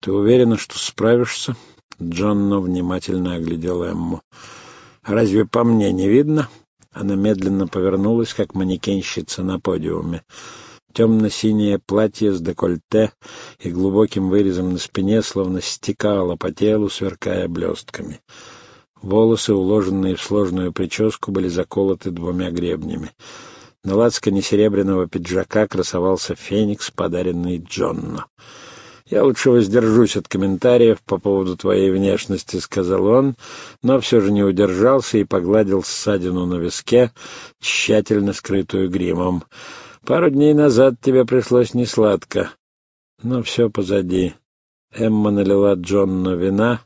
Ты уверена, что справишься? Джонно внимательно оглядел Эмму. «Разве по мне не видно?» Она медленно повернулась, как манекенщица на подиуме. Темно-синее платье с декольте и глубоким вырезом на спине словно стекало по телу, сверкая блестками. Волосы, уложенные в сложную прическу, были заколоты двумя гребнями. На лацкане серебряного пиджака красовался феникс, подаренный Джонно. «Я лучше воздержусь от комментариев по поводу твоей внешности», — сказал он, но все же не удержался и погладил ссадину на виске, тщательно скрытую гримом. «Пару дней назад тебе пришлось несладко, но все позади». Эмма налила Джонну вина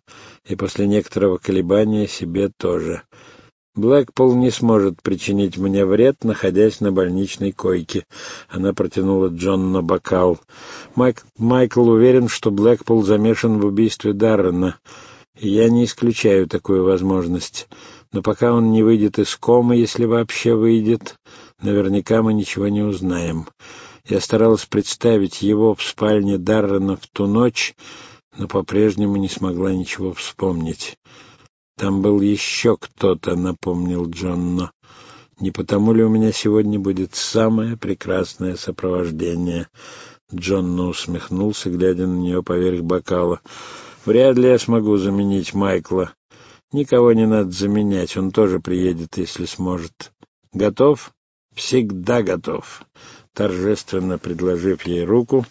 и после некоторого колебания себе тоже — Блэкпул не сможет причинить мне вред, находясь на больничной койке. Она протянула Джонну бокал. Майк... Майкл уверен, что Блэкпул замешан в убийстве Даррена. Я не исключаю такую возможность. Но пока он не выйдет из комы, если вообще выйдет, наверняка мы ничего не узнаем. Я старалась представить его в спальне Даррена в ту ночь, но по-прежнему не смогла ничего вспомнить. Там был еще кто-то, напомнил Джонно. Не потому ли у меня сегодня будет самое прекрасное сопровождение? Джонно усмехнулся, глядя на нее поверх бокала. Вряд ли я смогу заменить Майкла. Никого не надо заменять, он тоже приедет, если сможет. Готов? Всегда готов. Торжественно предложив ей руку,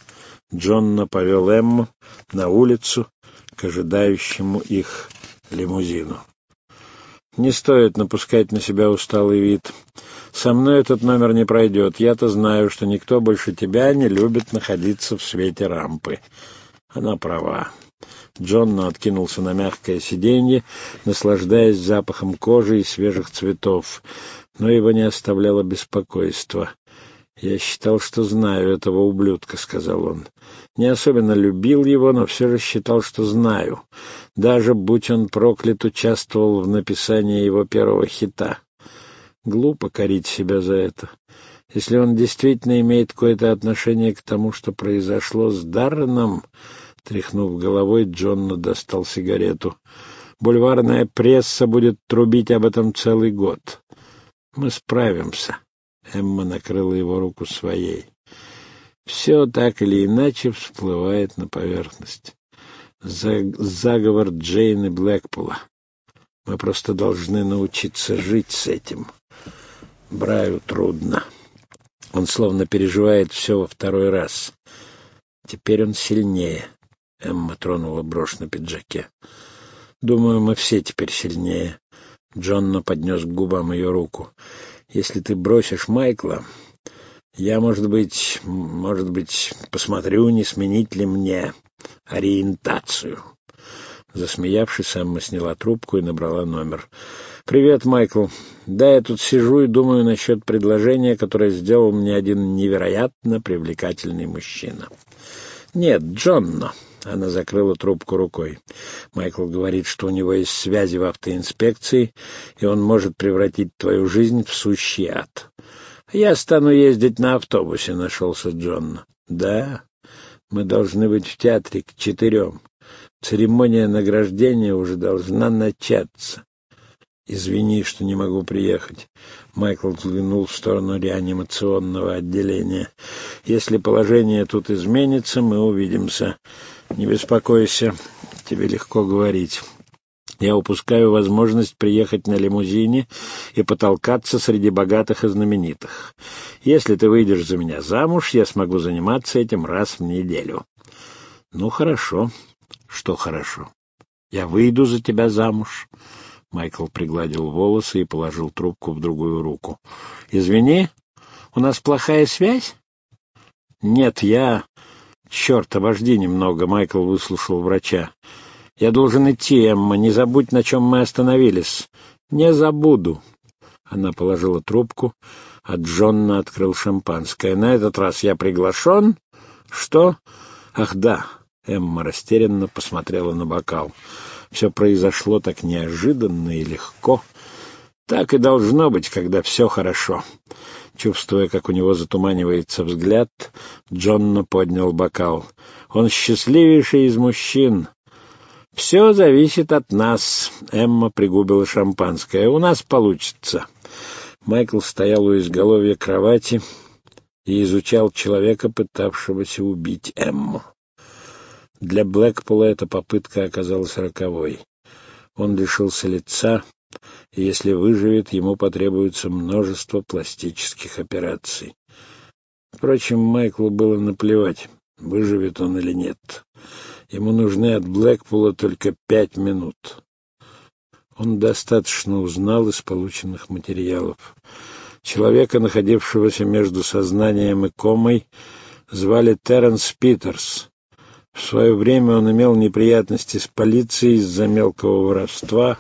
Джонно повел Эмму на улицу к ожидающему их лимузину. Не стоит напускать на себя усталый вид. Со мной этот номер не пройдет. Я-то знаю, что никто больше тебя не любит находиться в свете рампы. Она права. Джонно откинулся на мягкое сиденье, наслаждаясь запахом кожи и свежих цветов, но его не оставляло беспокойство. «Я считал, что знаю этого ублюдка», — сказал он. «Не особенно любил его, но все же считал, что знаю. Даже, будь он проклят, участвовал в написании его первого хита. Глупо корить себя за это. Если он действительно имеет какое-то отношение к тому, что произошло с Дарреном...» Тряхнув головой, Джонна достал сигарету. «Бульварная пресса будет трубить об этом целый год. Мы справимся». Эмма накрыла его руку своей. Все так или иначе всплывает на поверхность. Заговор Джейн и Блэкпула. Мы просто должны научиться жить с этим. Браю трудно. Он словно переживает все во второй раз. Теперь он сильнее. Эмма тронула брошь на пиджаке. Думаю, мы все теперь сильнее. Джонно поднес к губам ее руку. Если ты бросишь Майкла, я, может быть, может быть, посмотрю, не сменить ли мне ориентацию. Засмеявшись, Эмма сняла трубку и набрала номер. «Привет, Майкл. Да, я тут сижу и думаю насчет предложения, которое сделал мне один невероятно привлекательный мужчина». «Нет, Джонно». Она закрыла трубку рукой. Майкл говорит, что у него есть связи в автоинспекции, и он может превратить твою жизнь в сущий ад. Я стану ездить на автобусе, нашелся Джон. Да, мы должны быть в театре к четырем. Церемония награждения уже должна начаться. «Извини, что не могу приехать». Майкл взглянул в сторону реанимационного отделения. «Если положение тут изменится, мы увидимся. Не беспокойся, тебе легко говорить. Я упускаю возможность приехать на лимузине и потолкаться среди богатых и знаменитых. Если ты выйдешь за меня замуж, я смогу заниматься этим раз в неделю». «Ну, хорошо. Что хорошо? Я выйду за тебя замуж». Майкл пригладил волосы и положил трубку в другую руку. «Извини, у нас плохая связь?» «Нет, я...» «Черт, обожди немного», — Майкл выслушал врача. «Я должен идти, Эмма. Не забудь, на чем мы остановились». «Не забуду». Она положила трубку, а Джонна открыл шампанское. «На этот раз я приглашен?» «Что?» «Ах, да». Эмма растерянно посмотрела на бокал. Все произошло так неожиданно и легко. Так и должно быть, когда все хорошо. Чувствуя, как у него затуманивается взгляд, Джонна поднял бокал. Он счастливейший из мужчин. «Все зависит от нас», — Эмма пригубила шампанское. «У нас получится». Майкл стоял у изголовья кровати и изучал человека, пытавшегося убить Эмму. Для Блэкпула эта попытка оказалась роковой. Он лишился лица, если выживет, ему потребуется множество пластических операций. Впрочем, Майклу было наплевать, выживет он или нет. Ему нужны от Блэкпула только пять минут. Он достаточно узнал из полученных материалов. Человека, находившегося между сознанием и комой, звали Терренс Питерс. В свое время он имел неприятности с полицией из-за мелкого воровства,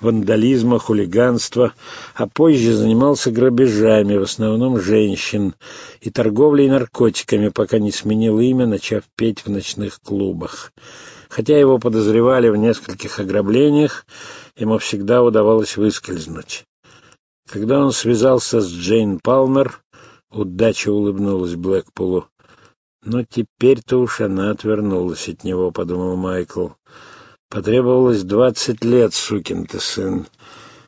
вандализма, хулиганства, а позже занимался грабежами, в основном женщин, и торговлей наркотиками, пока не сменил имя, начав петь в ночных клубах. Хотя его подозревали в нескольких ограблениях, ему всегда удавалось выскользнуть. Когда он связался с Джейн Палмер, удача улыбнулась Блэкпулу. Но теперь-то уж она отвернулась от него, — подумал Майкл. Потребовалось двадцать лет, сукин ты сын.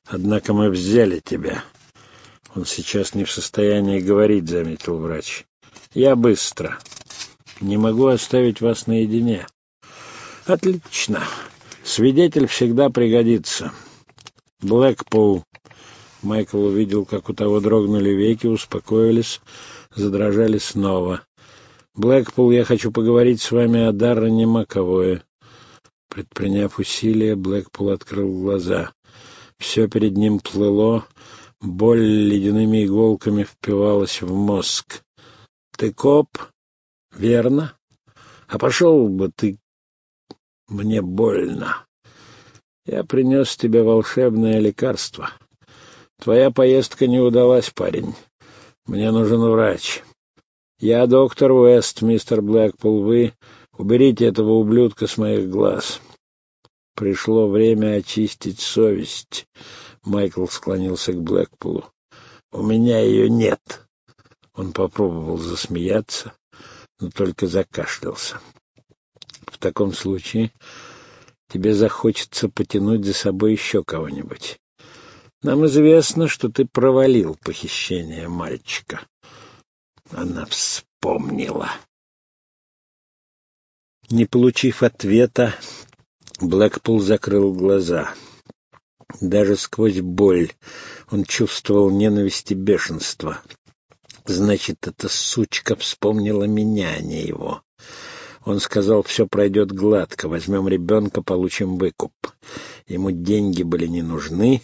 Однако мы взяли тебя. Он сейчас не в состоянии говорить, — заметил врач. Я быстро. Не могу оставить вас наедине. Отлично. Свидетель всегда пригодится. Блэкпул. Майкл увидел, как у того дрогнули веки, успокоились, задрожали снова. Блэкпул, я хочу поговорить с вами о Даррене Маковое. Предприняв усилия, Блэкпул открыл глаза. Все перед ним плыло, боль ледяными иголками впивалась в мозг. Ты коп? Верно. А пошел бы ты... Мне больно. Я принес тебе волшебное лекарство. Твоя поездка не удалась, парень. Мне нужен врач. «Я доктор Уэст, мистер Блэкпул. Вы уберите этого ублюдка с моих глаз». Пришло время очистить совесть. Майкл склонился к Блэкпулу. «У меня ее нет». Он попробовал засмеяться, но только закашлялся. «В таком случае тебе захочется потянуть за собой еще кого-нибудь. Нам известно, что ты провалил похищение мальчика. Она вспомнила. Не получив ответа, Блэкпул закрыл глаза. Даже сквозь боль он чувствовал ненависть и бешенство. Значит, эта сучка вспомнила меня, а не его. Он сказал, все пройдет гладко, возьмем ребенка, получим выкуп. Ему деньги были не нужны,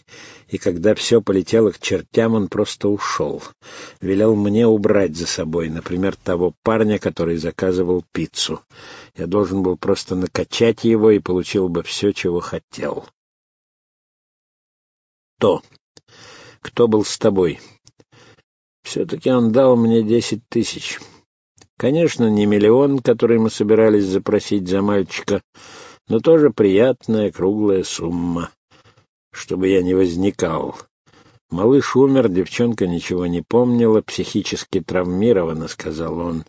и когда все полетело к чертям, он просто ушел. Велел мне убрать за собой, например, того парня, который заказывал пиццу. Я должен был просто накачать его и получил бы все, чего хотел. То. Кто был с тобой? Все-таки он дал мне десять тысяч. Конечно, не миллион, который мы собирались запросить за мальчика, но тоже приятная круглая сумма, чтобы я не возникал. Малыш умер, девчонка ничего не помнила, психически травмирована, — сказал он.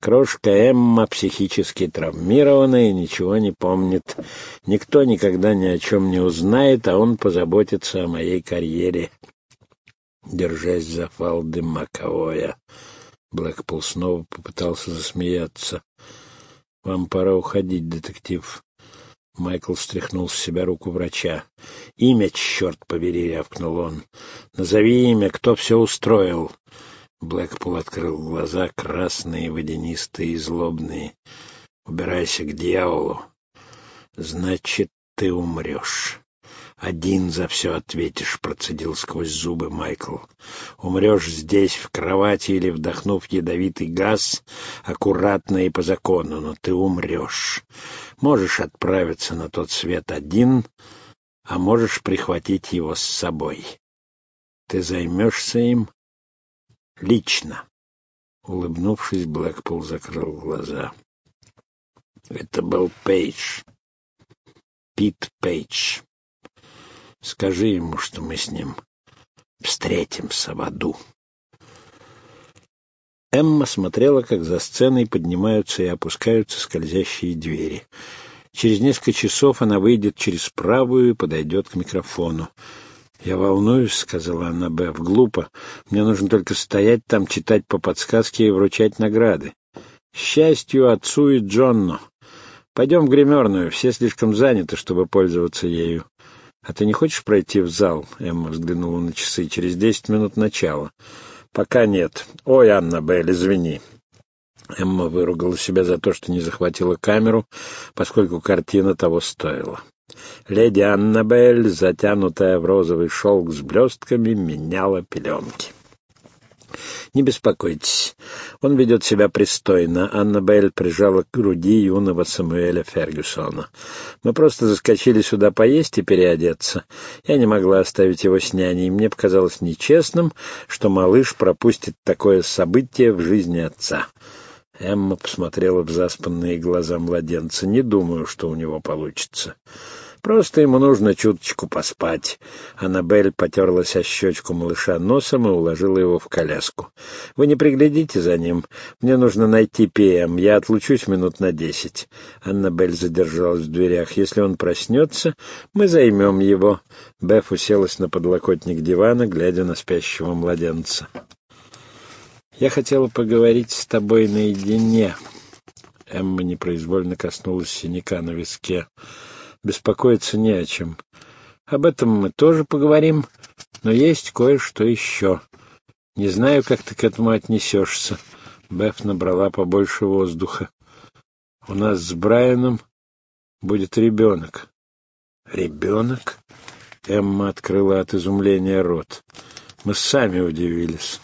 Крошка Эмма психически травмирована и ничего не помнит. Никто никогда ни о чем не узнает, а он позаботится о моей карьере. Держась за фалды Маковоя, Блэкпул снова попытался засмеяться. — Вам пора уходить, детектив. Майкл стряхнул с себя руку врача. — Имя, черт побери, — рявкнул он. — Назови имя, кто все устроил. Блэкпул открыл глаза, красные, водянистые и злобные. — Убирайся к дьяволу. — Значит, ты умрешь. «Один за все ответишь», — процедил сквозь зубы Майкл. «Умрешь здесь, в кровати или вдохнув ядовитый газ, аккуратно и по закону, но ты умрешь. Можешь отправиться на тот свет один, а можешь прихватить его с собой. Ты займешься им лично». Улыбнувшись, Блэкпул закрыл глаза. Это был Пейдж. Пит Пейдж. Скажи ему, что мы с ним Встретимся в аду. Эмма смотрела, как за сценой поднимаются и опускаются скользящие двери. Через несколько часов она выйдет через правую и подойдет к микрофону. «Я волнуюсь», — сказала она Беф, — «глупо. Мне нужно только стоять там, читать по подсказке и вручать награды. Счастью отцу и Джонну. Пойдем в гримерную, все слишком заняты, чтобы пользоваться ею. А ты не хочешь пройти в зал?» — Эмма взглянула на часы. «Через десять минут начала». «Пока нет. Ой, Аннабель, извини». Эмма выругала себя за то, что не захватила камеру, поскольку картина того стоила. Леди Аннабель, затянутая в розовый шелк с блестками, меняла пеленки. «Не беспокойтесь, он ведет себя пристойно», — Аннабель прижала к груди юного Самуэля Фергюсона. «Мы просто заскочили сюда поесть и переодеться. Я не могла оставить его с няней, мне показалось нечестным, что малыш пропустит такое событие в жизни отца». Эмма посмотрела в заспанные глаза младенца. «Не думаю, что у него получится». Просто ему нужно чуточку поспать. Аннабель потерлась о щечку малыша носом и уложила его в коляску. «Вы не приглядите за ним. Мне нужно найти ПМ. Я отлучусь минут на десять». Аннабель задержалась в дверях. «Если он проснется, мы займем его». Беф уселась на подлокотник дивана, глядя на спящего младенца. «Я хотела поговорить с тобой наедине». Эмма непроизвольно коснулась синяка на виске беспокоиться не о чем. Об этом мы тоже поговорим, но есть кое-что еще. Не знаю, как ты к этому отнесешься. Беф набрала побольше воздуха. У нас с Брайаном будет ребенок. Ребенок? Эмма открыла от изумления рот. Мы сами удивились,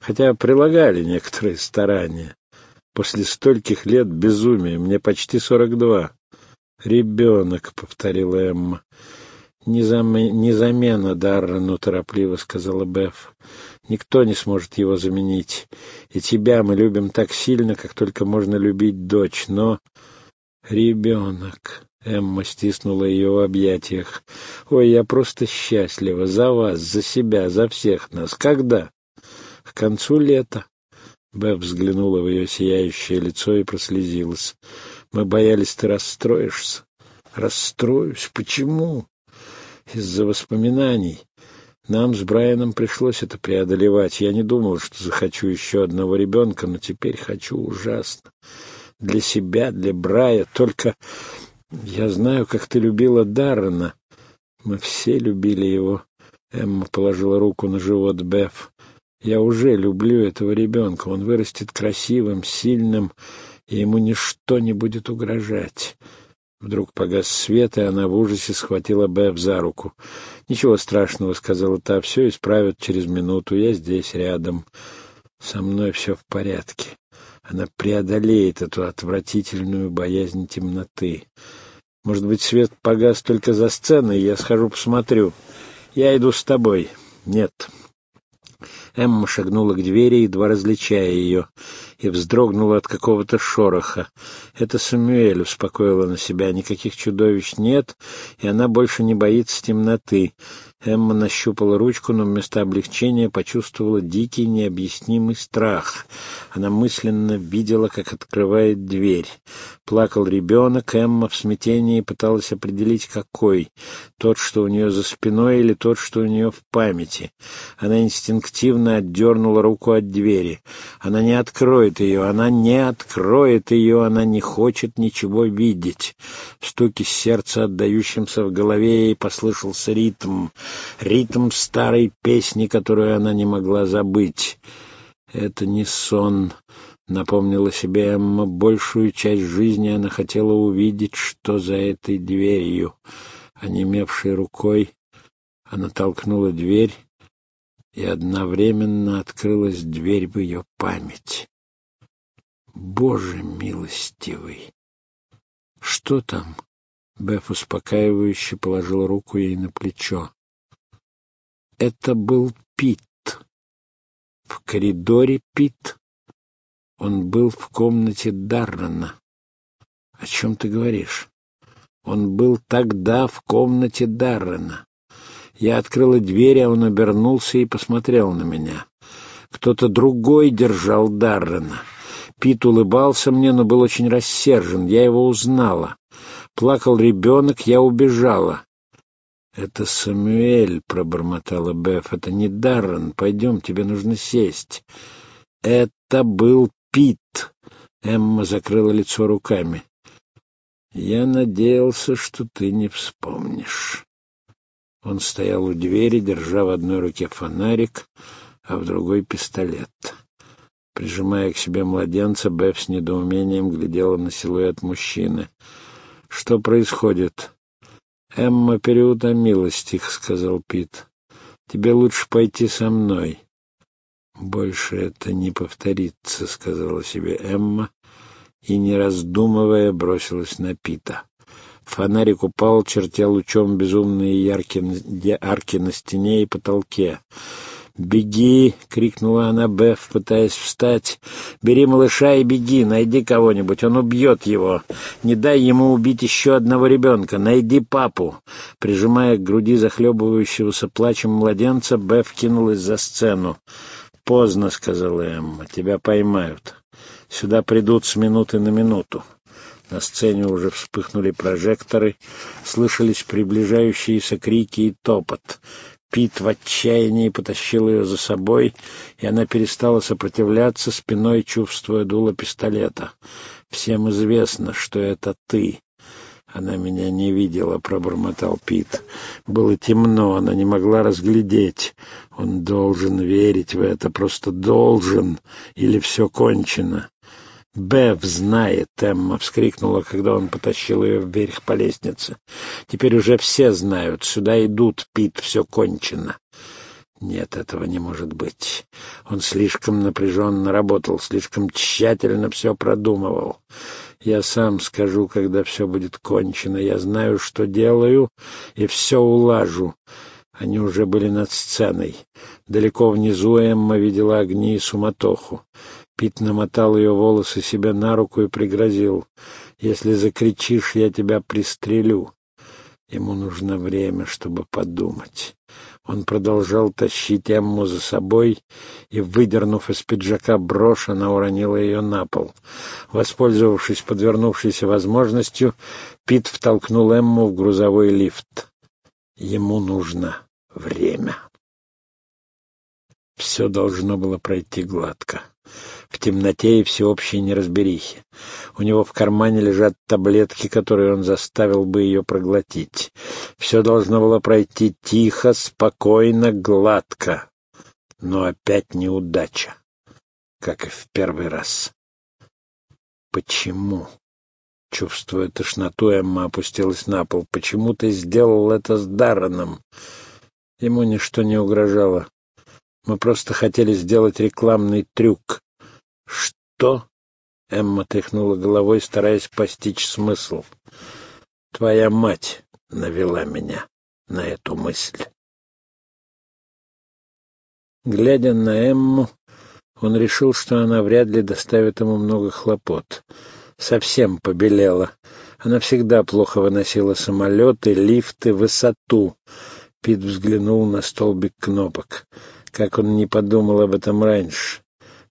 хотя прилагали некоторые старания. После стольких лет безумия, мне почти сорок два. «Ребенок», — повторила Эмма. «Незамена Даррену», — торопливо сказала Беф. «Никто не сможет его заменить. И тебя мы любим так сильно, как только можно любить дочь. Но...» «Ребенок», — Эмма стиснула ее в объятиях. «Ой, я просто счастлива. За вас, за себя, за всех нас. Когда?» «К концу лета». Беф взглянула в ее сияющее лицо и прослезилась. Мы боялись, ты расстроишься. Расстроюсь. Почему? Из-за воспоминаний. Нам с Брайаном пришлось это преодолевать. Я не думал, что захочу еще одного ребенка, но теперь хочу ужасно. Для себя, для Брая. Только я знаю, как ты любила Даррена. Мы все любили его. Эмма положила руку на живот Беф. Я уже люблю этого ребенка. Он вырастет красивым, сильным и ему ничто не будет угрожать. Вдруг погас свет, и она в ужасе схватила Беф за руку. «Ничего страшного», — сказала та, — «все исправят через минуту, я здесь, рядом. Со мной все в порядке. Она преодолеет эту отвратительную боязнь темноты. Может быть, свет погас только за сценой, я схожу посмотрю. Я иду с тобой». «Нет». Эмма шагнула к двери, едва различая ее и вздрогнула от какого-то шороха. Это Самуэль успокоила на себя. Никаких чудовищ нет, и она больше не боится темноты. Эмма нащупала ручку, но вместо облегчения почувствовала дикий необъяснимый страх. Она мысленно видела, как открывает дверь. Плакал ребенок, Эмма в смятении пыталась определить, какой. Тот, что у нее за спиной, или тот, что у нее в памяти. Она инстинктивно отдернула руку от двери. Она не откроет ее, она не откроет ее, она не хочет ничего видеть. В стуке сердца, отдающемся в голове, ей послышался ритм — ритм старой песни, которую она не могла забыть. Это не сон, напомнила себе Эмма. Большую часть жизни она хотела увидеть, что за этой дверью. Онемевшей рукой она толкнула дверь, и одновременно открылась дверь в ее память. Боже милостивый! Что там? Беф успокаивающе положил руку ей на плечо. Это был Пит. В коридоре Пит. Он был в комнате Даррена. О чем ты говоришь? Он был тогда в комнате Даррена. Я открыла дверь, а он обернулся и посмотрел на меня. Кто-то другой держал Даррена. Пит улыбался мне, но был очень рассержен. Я его узнала. Плакал ребенок, я убежала. «Это Самуэль», — пробормотала Беф. «Это не Даррен. Пойдем, тебе нужно сесть». «Это был Пит», — Эмма закрыла лицо руками. «Я надеялся, что ты не вспомнишь». Он стоял у двери, держа в одной руке фонарик, а в другой — пистолет. Прижимая к себе младенца, Беф с недоумением глядела на силуэт мужчины. «Что происходит?» «Эмма переутомилась», — тихо сказал Пит. «Тебе лучше пойти со мной». «Больше это не повторится», — сказала себе Эмма, и, не раздумывая, бросилась на Пита. Фонарик упал, чертя лучом безумные яркие арки на стене и потолке. «Беги!» — крикнула она Беф, пытаясь встать. «Бери малыша и беги, найди кого-нибудь, он убьет его. Не дай ему убить еще одного ребенка, найди папу!» Прижимая к груди захлебывающегося плачем младенца, Беф кинулась за сцену. «Поздно», — сказала Эмма, — «тебя поймают. Сюда придут с минуты на минуту». На сцене уже вспыхнули прожекторы, слышались приближающиеся крики и топот. Пит в отчаянии потащил ее за собой, и она перестала сопротивляться, спиной чувствуя дуло пистолета. «Всем известно, что это ты». «Она меня не видела», — пробормотал Пит. «Было темно, она не могла разглядеть. Он должен верить в это, просто должен, или все кончено». «Бев знает!» — Эмма вскрикнула, когда он потащил ее вверх по лестнице. «Теперь уже все знают. Сюда идут, Пит, все кончено». Нет, этого не может быть. Он слишком напряженно работал, слишком тщательно все продумывал. Я сам скажу, когда все будет кончено. Я знаю, что делаю, и все улажу. Они уже были над сценой. Далеко внизу Эмма видела огни и суматоху. Пит намотал ее волосы себе на руку и пригрозил. «Если закричишь, я тебя пристрелю». Ему нужно время, чтобы подумать. Он продолжал тащить Эмму за собой, и, выдернув из пиджака брошь, она уронила ее на пол. Воспользовавшись подвернувшейся возможностью, Пит втолкнул Эмму в грузовой лифт. Ему нужно время. Все должно было пройти гладко в темноте и всеобщей неразберихе. У него в кармане лежат таблетки, которые он заставил бы ее проглотить. Все должно было пройти тихо, спокойно, гладко. Но опять неудача, как и в первый раз. Почему? Чувствуя тошноту, Эмма опустилась на пол. «Почему ты сделал это с Дарреном?» Ему ничто не угрожало. Мы просто хотели сделать рекламный трюк. «Что?» — Эмма тряхнула головой, стараясь постичь смысл. «Твоя мать навела меня на эту мысль». Глядя на Эмму, он решил, что она вряд ли доставит ему много хлопот. Совсем побелела. Она всегда плохо выносила самолеты, лифты, высоту. Пит взглянул на столбик кнопок. Как он не подумал об этом раньше.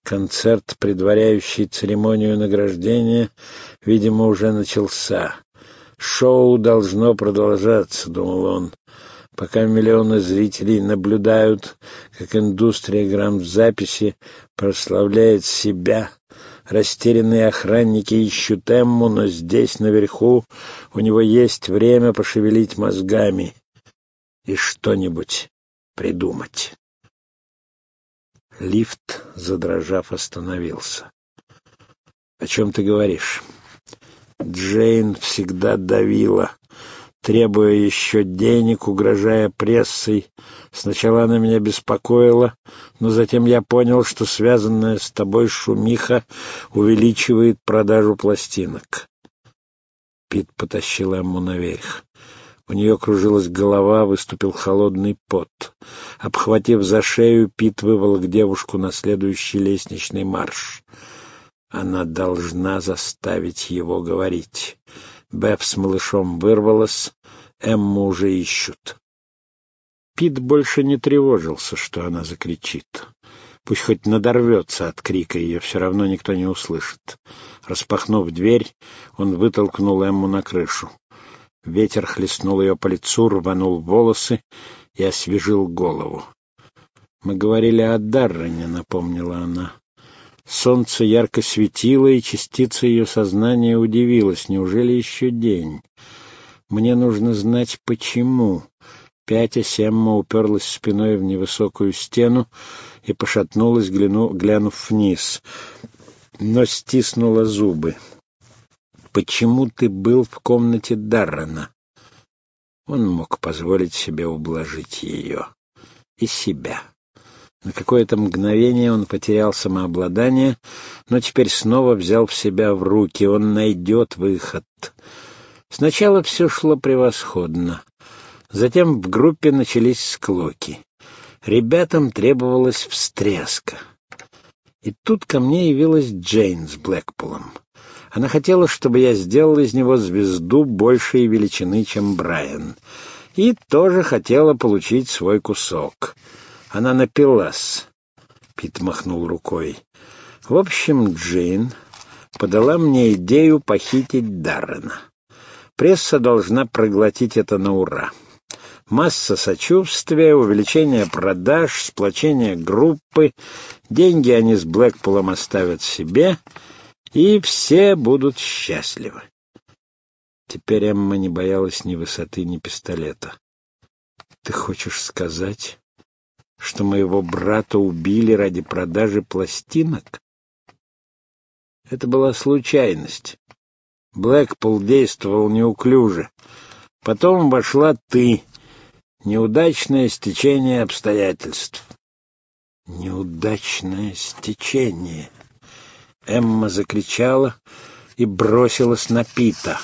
Концерт, предваряющий церемонию награждения, видимо, уже начался. «Шоу должно продолжаться», — думал он, пока миллионы зрителей наблюдают, как индустрия грамм-записи прославляет себя. Растерянные охранники ищут Эмму, но здесь, наверху, у него есть время пошевелить мозгами и что-нибудь придумать. Лифт, задрожав, остановился. — О чем ты говоришь? Джейн всегда давила, требуя еще денег, угрожая прессой. Сначала она меня беспокоила, но затем я понял, что связанная с тобой шумиха увеличивает продажу пластинок. Пит потащил ему наверх. У нее кружилась голова, выступил холодный пот. Обхватив за шею, Пит выволок девушку на следующий лестничный марш. Она должна заставить его говорить. Беф с малышом вырвалась, Эмму уже ищут. Пит больше не тревожился, что она закричит. Пусть хоть надорвется от крика, ее все равно никто не услышит. Распахнув дверь, он вытолкнул Эмму на крышу. Ветер хлестнул ее по лицу, рванул волосы и освежил голову. «Мы говорили о Даррене», — напомнила она. Солнце ярко светило, и частица ее сознания удивилась. Неужели еще день? Мне нужно знать, почему. Пятясь, Эмма уперлась спиной в невысокую стену и пошатнулась, гляну, глянув вниз, но стиснула зубы. «Почему ты был в комнате Даррена?» Он мог позволить себе ублажить ее. И себя. На какое-то мгновение он потерял самообладание, но теперь снова взял в себя в руки. Он найдет выход. Сначала все шло превосходно. Затем в группе начались склоки. Ребятам требовалась встряска. И тут ко мне явилась Джейн с Блэкпулом. Она хотела, чтобы я сделал из него звезду большей величины, чем Брайан. И тоже хотела получить свой кусок. Она напилась. Пит махнул рукой. В общем, Джейн подала мне идею похитить Даррена. Пресса должна проглотить это на ура. Масса сочувствия, увеличение продаж, сплочение группы. Деньги они с Блэкпулом оставят себе, и все будут счастливы. Теперь Эмма не боялась ни высоты, ни пистолета. «Ты хочешь сказать, что моего брата убили ради продажи пластинок?» Это была случайность. Блэкпул действовал неуклюже. Потом вошла ты. Неудачное стечение обстоятельств. Неудачное стечение. Эмма закричала и бросилась на Пита.